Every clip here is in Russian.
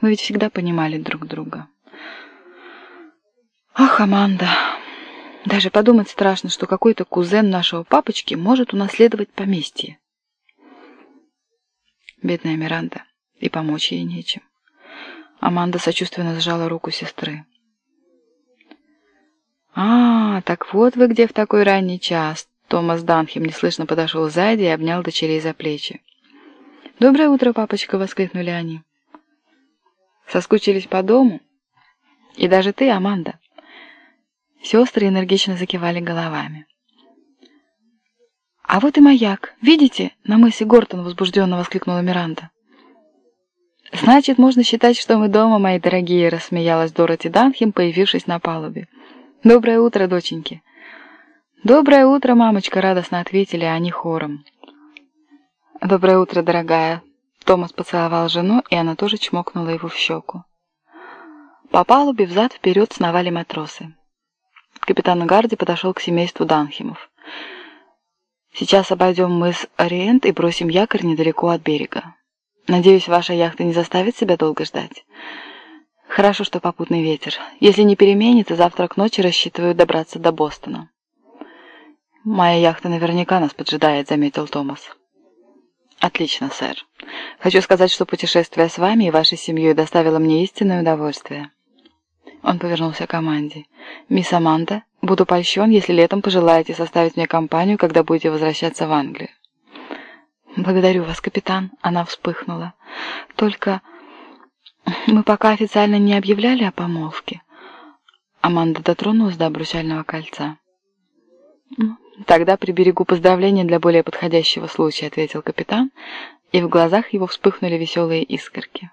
Мы ведь всегда понимали друг друга. Ах, Аманда, даже подумать страшно, что какой-то кузен нашего папочки может унаследовать поместье. Бедная Миранда, и помочь ей нечем. Аманда сочувственно сжала руку сестры. «А, так вот вы где в такой ранний час!» Томас Данхем неслышно подошел сзади и обнял дочерей за плечи. «Доброе утро, папочка!» — воскликнули они. «Соскучились по дому? И даже ты, Аманда!» Сестры энергично закивали головами. «А вот и маяк. Видите?» — на мысе Гортон возбужденно воскликнула Миранда. «Значит, можно считать, что мы дома, мои дорогие», — рассмеялась Дороти Данхем, появившись на палубе. «Доброе утро, доченьки!» «Доброе утро, мамочка!» — радостно ответили они хором. «Доброе утро, дорогая!» Томас поцеловал жену, и она тоже чмокнула его в щеку. По палубе взад-вперед сновали матросы. Капитан Гарди подошел к семейству Данхимов. «Сейчас обойдем мыс Ориент и бросим якорь недалеко от берега. Надеюсь, ваша яхта не заставит себя долго ждать?» Хорошо, что попутный ветер. Если не переменится, завтра к ночи рассчитываю добраться до Бостона. Моя яхта наверняка нас поджидает, заметил Томас. Отлично, сэр. Хочу сказать, что путешествие с вами и вашей семьей доставило мне истинное удовольствие. Он повернулся к команде. «Мисс Аманда, буду польщен, если летом пожелаете составить мне компанию, когда будете возвращаться в Англию». «Благодарю вас, капитан», — она вспыхнула. «Только мы пока официально не объявляли о помолвке». Аманда дотронулась до обручального кольца. «Ну, «Тогда приберегу поздравления для более подходящего случая», — ответил капитан, и в глазах его вспыхнули веселые искорки.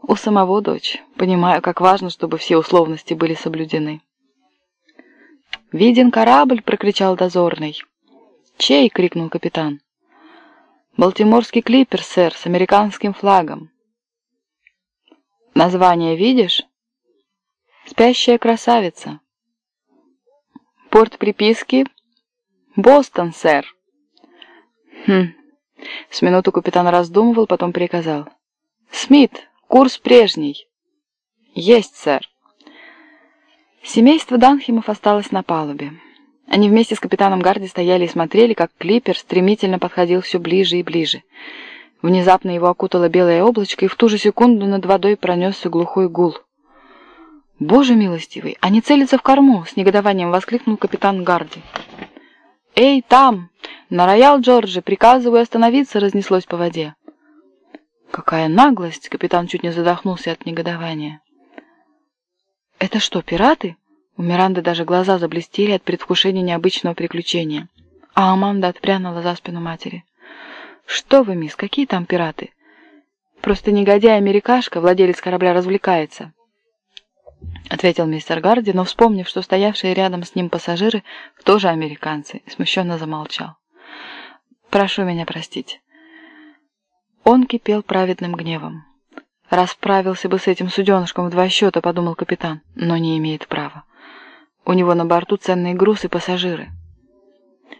«У самого дочь. Понимаю, как важно, чтобы все условности были соблюдены». «Виден корабль!» — прокричал дозорный. «Чей?» — крикнул капитан. «Балтиморский клипер, сэр, с американским флагом». «Название видишь?» «Спящая красавица». «Порт приписки?» «Бостон, сэр». «Хм». С минуту капитан раздумывал, потом приказал. «Смит, курс прежний». «Есть, сэр». Семейство Данхимов осталось на палубе. Они вместе с капитаном Гарди стояли и смотрели, как клипер стремительно подходил все ближе и ближе. Внезапно его окутало белое облачко, и в ту же секунду над водой пронесся глухой гул. «Боже милостивый, они целятся в корму!» — с негодованием воскликнул капитан Гарди. «Эй, там! На роял Джорджи! Приказываю остановиться!» — разнеслось по воде. «Какая наглость!» — капитан чуть не задохнулся от негодования. «Это что, пираты?» У Миранды даже глаза заблестели от предвкушения необычного приключения. А Аманда отпрянула за спину матери. «Что вы, мисс, какие там пираты?» «Просто негодяй-америкашка, владелец корабля, развлекается», — ответил мистер Гарди, но, вспомнив, что стоявшие рядом с ним пассажиры тоже американцы, смущенно замолчал. «Прошу меня простить». Он кипел праведным гневом. «Расправился бы с этим суденышком в два счета», — подумал капитан, — «но не имеет права. У него на борту ценный груз и пассажиры».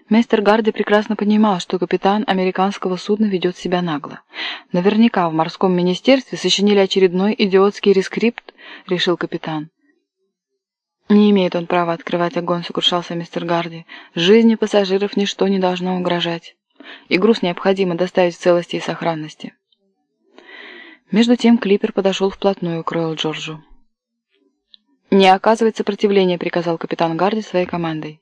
Мистер Гарди прекрасно понимал, что капитан американского судна ведет себя нагло. Наверняка в морском министерстве сочинили очередной идиотский рескрипт, решил капитан. «Не имеет он права открывать огонь», — сокрушался мистер Гарди. «Жизни пассажиров ничто не должно угрожать. И груз необходимо доставить в целости и сохранности». Между тем Клипер подошел вплотную к Ройл Джорджу. «Не оказывать сопротивления», — приказал капитан Гарди своей командой.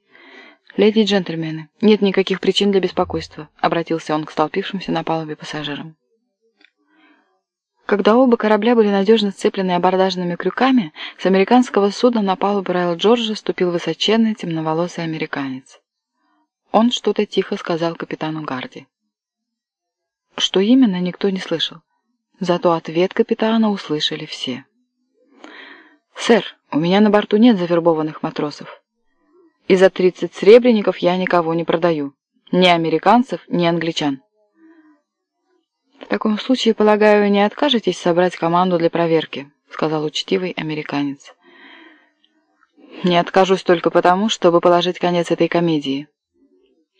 «Леди и джентльмены, нет никаких причин для беспокойства», — обратился он к столпившимся на палубе пассажирам. Когда оба корабля были надежно сцеплены абордажными крюками, с американского судна на палубу Райл Джорджа ступил высоченный темноволосый американец. Он что-то тихо сказал капитану Гарди. Что именно, никто не слышал. Зато ответ капитана услышали все. «Сэр, у меня на борту нет завербованных матросов. И за 30 сребреников я никого не продаю. Ни американцев, ни англичан. В таком случае, полагаю, не откажетесь собрать команду для проверки, сказал учтивый американец. Не откажусь только потому, чтобы положить конец этой комедии.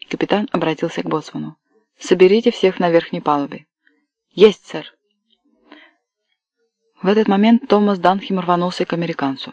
Капитан обратился к боцману. Соберите всех на верхней палубе. Есть, сэр. В этот момент Томас Данхем рванулся к американцу.